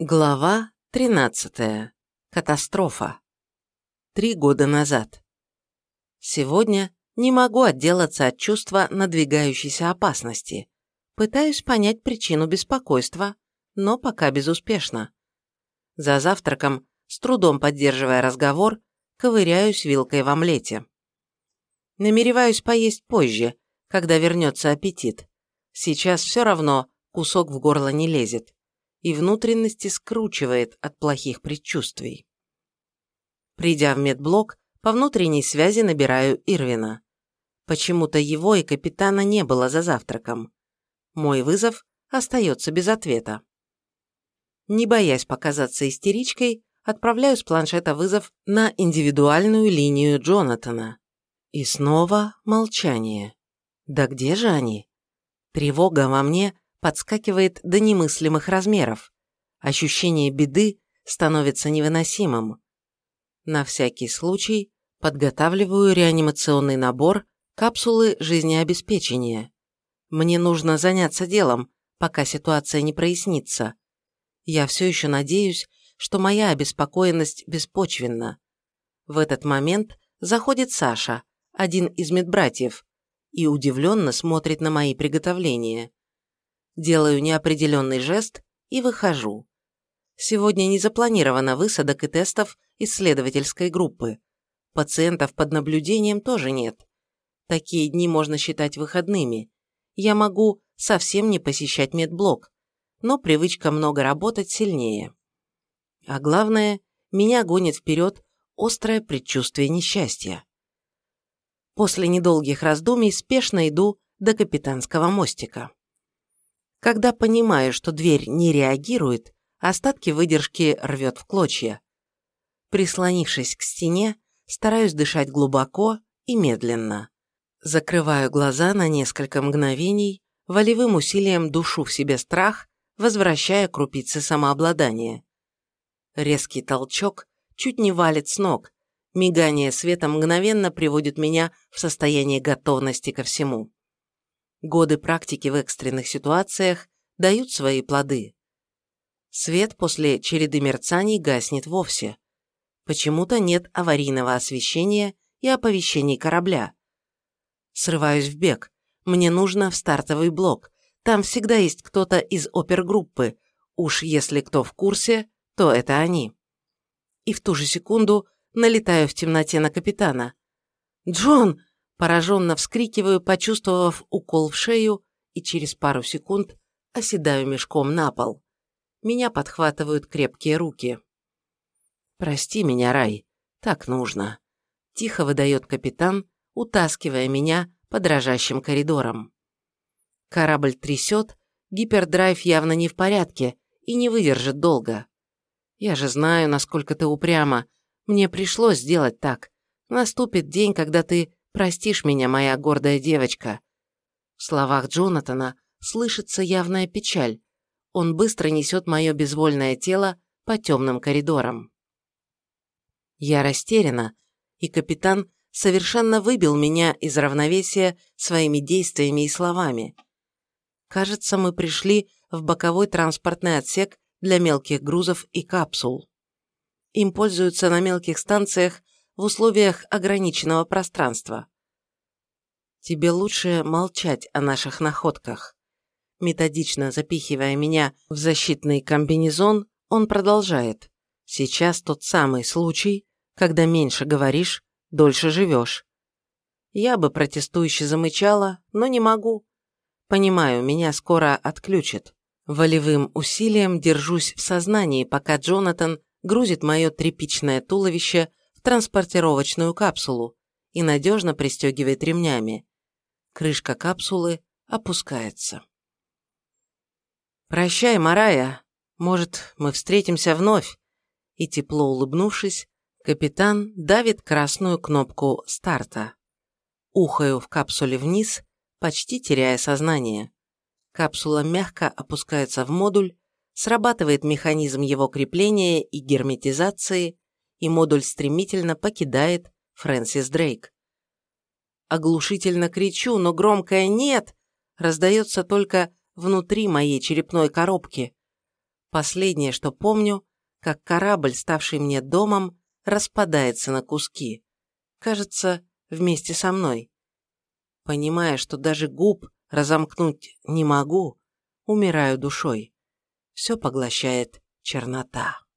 Глава 13. Катастрофа. Три года назад. Сегодня не могу отделаться от чувства надвигающейся опасности. Пытаюсь понять причину беспокойства, но пока безуспешно. За завтраком, с трудом поддерживая разговор, ковыряюсь вилкой в омлете. Намереваюсь поесть позже, когда вернется аппетит. Сейчас все равно кусок в горло не лезет и внутренности скручивает от плохих предчувствий. Придя в медблок, по внутренней связи набираю Ирвина. Почему-то его и капитана не было за завтраком. Мой вызов остается без ответа. Не боясь показаться истеричкой, отправляю с планшета вызов на индивидуальную линию Джонатана. И снова молчание. Да где же они? Тревога во мне подскакивает до немыслимых размеров. Ощущение беды становится невыносимым. На всякий случай подготавливаю реанимационный набор капсулы жизнеобеспечения. Мне нужно заняться делом, пока ситуация не прояснится. Я все еще надеюсь, что моя обеспокоенность беспочвенна. В этот момент заходит Саша, один из медбратьев, и удивленно смотрит на мои приготовления делаю неопределенный жест и выхожу. Сегодня не запланировано высадок и тестов исследовательской группы. Пациентов под наблюдением тоже нет. Такие дни можно считать выходными. Я могу совсем не посещать медблок, но привычка много работать сильнее. А главное, меня гонит вперед острое предчувствие несчастья. После недолгих раздумий спешно иду до капитанского мостика. Когда понимаю, что дверь не реагирует, остатки выдержки рвет в клочья. Прислонившись к стене, стараюсь дышать глубоко и медленно. Закрываю глаза на несколько мгновений, волевым усилием душу в себе страх, возвращая крупицы самообладания. Резкий толчок чуть не валит с ног, мигание света мгновенно приводит меня в состояние готовности ко всему. Годы практики в экстренных ситуациях дают свои плоды. Свет после череды мерцаний гаснет вовсе. Почему-то нет аварийного освещения и оповещений корабля. Срываюсь в бег. Мне нужно в стартовый блок. Там всегда есть кто-то из опергруппы. Уж если кто в курсе, то это они. И в ту же секунду налетаю в темноте на капитана. «Джон, Пораженно вскрикиваю, почувствовав укол в шею, и через пару секунд оседаю мешком на пол. Меня подхватывают крепкие руки. «Прости меня, Рай, так нужно», – тихо выдает капитан, утаскивая меня по дрожащим коридорам. Корабль трясет, гипердрайв явно не в порядке и не выдержит долго. Я же знаю, насколько ты упряма. Мне пришлось сделать так. Наступит день, когда ты Простишь меня, моя гордая девочка». В словах Джонатана слышится явная печаль. Он быстро несет мое безвольное тело по темным коридорам. Я растеряна, и капитан совершенно выбил меня из равновесия своими действиями и словами. Кажется, мы пришли в боковой транспортный отсек для мелких грузов и капсул. Им пользуются на мелких станциях в условиях ограниченного пространства. Тебе лучше молчать о наших находках. Методично запихивая меня в защитный комбинезон, он продолжает. Сейчас тот самый случай, когда меньше говоришь, дольше живешь. Я бы протестующе замычала, но не могу. Понимаю, меня скоро отключат. Волевым усилием держусь в сознании, пока Джонатан грузит мое тряпичное туловище в транспортировочную капсулу и надежно пристегивает ремнями. Крышка капсулы опускается. «Прощай, Марая. Может, мы встретимся вновь?» И тепло улыбнувшись, капитан давит красную кнопку старта. Ухаю в капсуле вниз, почти теряя сознание. Капсула мягко опускается в модуль, срабатывает механизм его крепления и герметизации, и модуль стремительно покидает Фрэнсис Дрейк. Оглушительно кричу, но громкое «нет» раздается только внутри моей черепной коробки. Последнее, что помню, как корабль, ставший мне домом, распадается на куски. Кажется, вместе со мной. Понимая, что даже губ разомкнуть не могу, умираю душой. Все поглощает чернота.